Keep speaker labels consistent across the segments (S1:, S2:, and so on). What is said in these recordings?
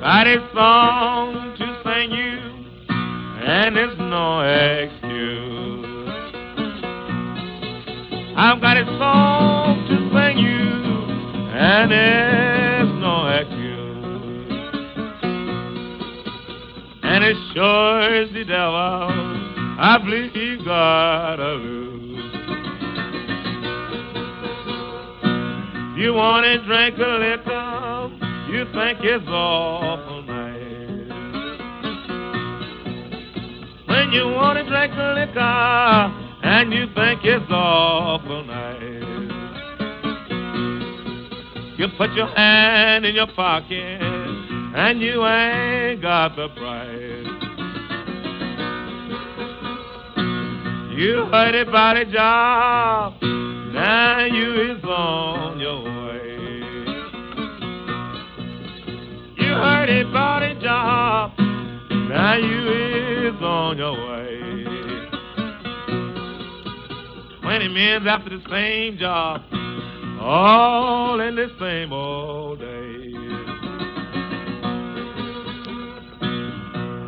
S1: got a song to sing you, and it's no excuse. I've got a song to sing you, and it's no excuse. And it sure is the devil. I believe he gotta lose. You wanna drink a liquor, you think it's awful nice. When you wanna drink a liquor, and you think it's awful nice. You put your hand in your pocket, and you ain't got the price. You heard about a job, now you is on your way. Heard job, now you is on your way. Twenty men's after the same job, all in the same old day.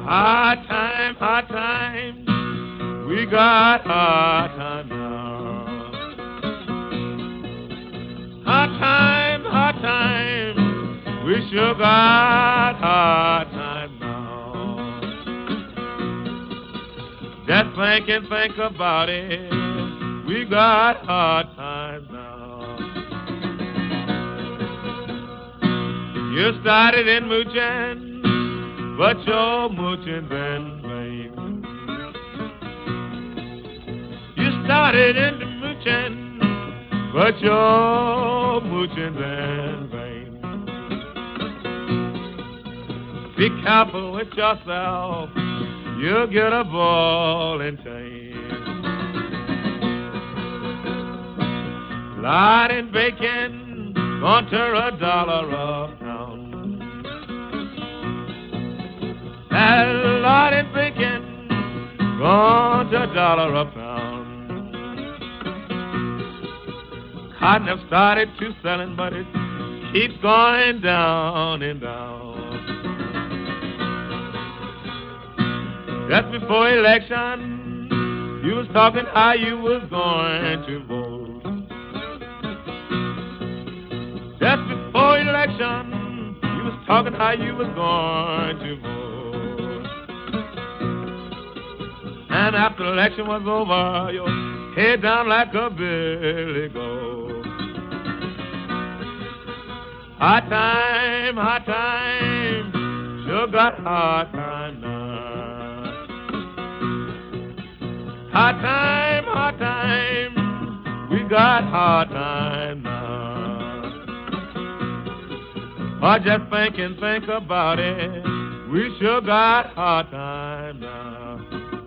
S1: Hard time, hard time. We got hard time now. Hard time, hard time. We sure got Just think and think about it. We got hard times now. You started in mooching, but your mooching been vain. You started in mooching, but your mooching been vain. Be careful with yourself, you'll get a ball and chain. Lard and bacon, to a dollar a pound. That lard and bacon, to a dollar a pound. Cotton have started to selling, but it keeps going down and down. Just before election, you was talking how you was going to vote. Just before election, you was talking how you was going to vote. And after election was over, your head down like a billy goat. Hard time, hard time, sure got hard time now. Hard time, hard time, we got hard time now. I just think and think about it. We sure got hard time now.